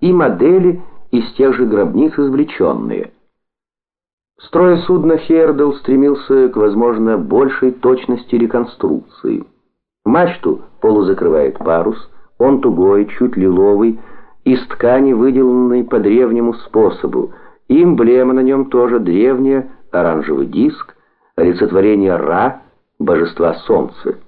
и модели из тех же гробниц извлеченные. Строя судно, Хейердл стремился к, возможно, большей точности реконструкции. Мачту полузакрывает парус, он тугой, чуть лиловый, из ткани, выделанной по древнему способу, и эмблема на нем тоже древняя, оранжевый диск, олицетворение Ра, божества солнца.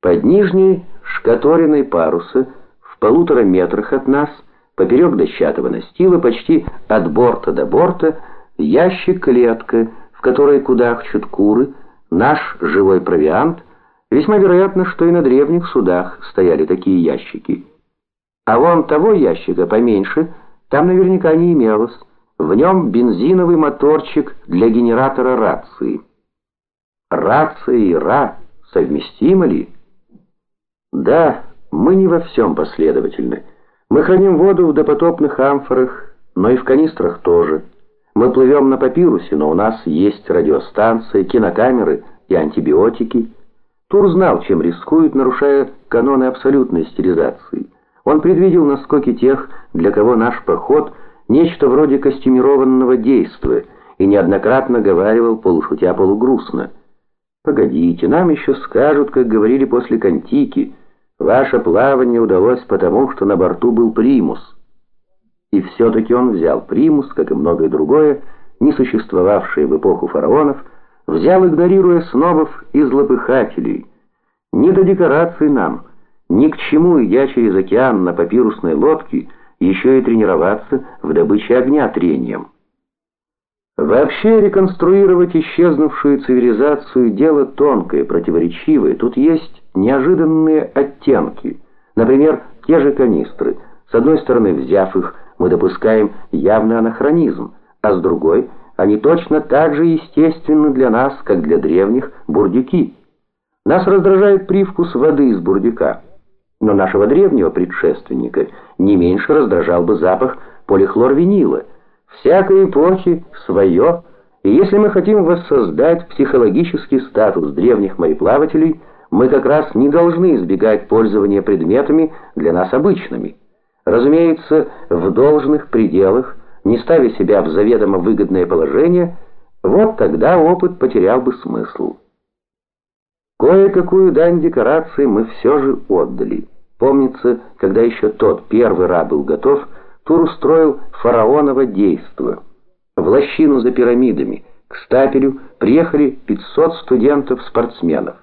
Под нижней шкаториной паруса, в полутора метрах от нас, поперек дощатого настила, почти от борта до борта, ящик-клетка, в которой кудахчут куры, наш живой провиант, весьма вероятно, что и на древних судах стояли такие ящики. А вон того ящика поменьше, там наверняка не имелось, в нем бензиновый моторчик для генератора рации. Рация и Ра совместимы ли? Да, мы не во всем последовательны. Мы храним воду в допотопных амфорах, но и в канистрах тоже. Мы плывем на папирусе, но у нас есть радиостанции, кинокамеры и антибиотики. Тур знал, чем рискует, нарушая каноны абсолютной стерилизации. Он предвидел наскоки тех, для кого наш поход – нечто вроде костюмированного действия, и неоднократно говаривал полушутя полугрустно. «Погодите, нам еще скажут, как говорили после Контики, ваше плавание удалось потому, что на борту был примус». И все-таки он взял примус, как и многое другое, не существовавшее в эпоху фараонов, взял, игнорируя снобов и злопыхателей. Не до декораций нам, ни к чему, идя через океан на папирусной лодке, еще и тренироваться в добыче огня трением. Вообще реконструировать исчезнувшую цивилизацию дело тонкое, противоречивое. Тут есть неожиданные оттенки. Например, те же канистры. С одной стороны, взяв их, мы допускаем явный анахронизм, а с другой, они точно так же естественны для нас, как для древних бурдюки. Нас раздражает привкус воды из бурдюка, но нашего древнего предшественника не меньше раздражал бы запах полихлорвинила. Всякой эпохи свое, и если мы хотим воссоздать психологический статус древних мореплавателей, мы как раз не должны избегать пользования предметами для нас обычными. Разумеется, в должных пределах, не ставя себя в заведомо выгодное положение, вот тогда опыт потерял бы смысл. Кое-какую дань декорации мы все же отдали. Помнится, когда еще тот первый раб был готов, Тур устроил фараоново действо. В лощину за пирамидами, к стапелю, приехали 500 студентов-спортсменов.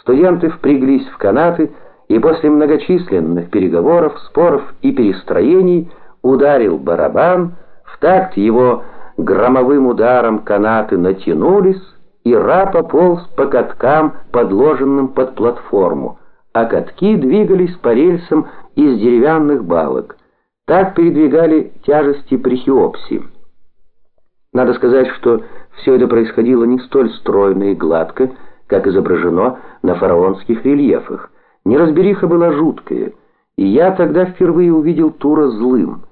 Студенты впряглись в канаты, и после многочисленных переговоров, споров и перестроений ударил барабан, в такт его громовым ударом канаты натянулись, и Ра пополз по каткам, подложенным под платформу, а катки двигались по рельсам из деревянных балок. Так передвигали тяжести при Хеопсе. Надо сказать, что все это происходило не столь стройно и гладко, как изображено на фараонских рельефах. Неразбериха была жуткая, и я тогда впервые увидел Тура злым.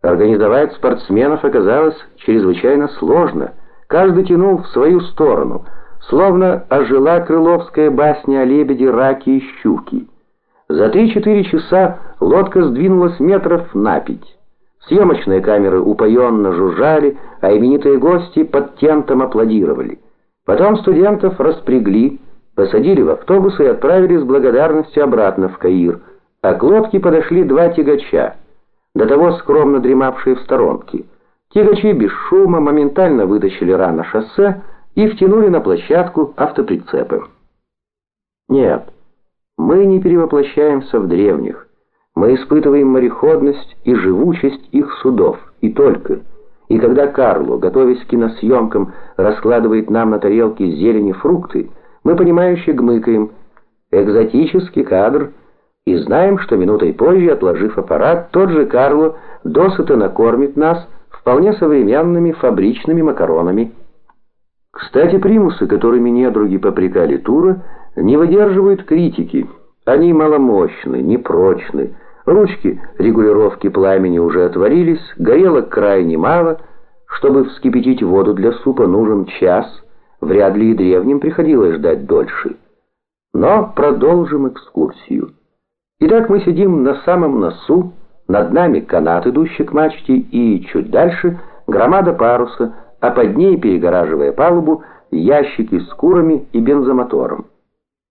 Организовать спортсменов оказалось чрезвычайно сложно. Каждый тянул в свою сторону, словно ожила крыловская басня о лебеде, раке и щуке. За три-четыре часа лодка сдвинулась метров на пять. Съемочные камеры упоенно жужжали, а именитые гости под тентом аплодировали. Потом студентов распрягли, посадили в автобус и отправили с благодарностью обратно в Каир, а к лодке подошли два тягача, до того скромно дремавшие в сторонке. Тягачи без шума моментально вытащили рано шоссе и втянули на площадку автоприцепы. Нет, мы не перевоплощаемся в древних. Мы испытываем мореходность и живучесть их судов, и только. И когда Карло, готовясь к киносъемкам, раскладывает нам на тарелке зелени фрукты, мы понимающе гмыкаем. Экзотический кадр. И знаем, что минутой позже, отложив аппарат, тот же Карло досыта накормит нас вполне современными фабричными макаронами. Кстати, примусы, которыми недруги попрекали Тура, не выдерживают критики. Они маломощны, непрочны. Ручки регулировки пламени уже отворились, горелок крайне мало. Чтобы вскипятить воду для супа, нужен час – Вряд ли и древним приходилось ждать дольше. Но продолжим экскурсию. Итак, мы сидим на самом носу, Над нами канат, идущий к мачте, и чуть дальше громада паруса, а под ней, перегораживая палубу, ящики с курами и бензомотором.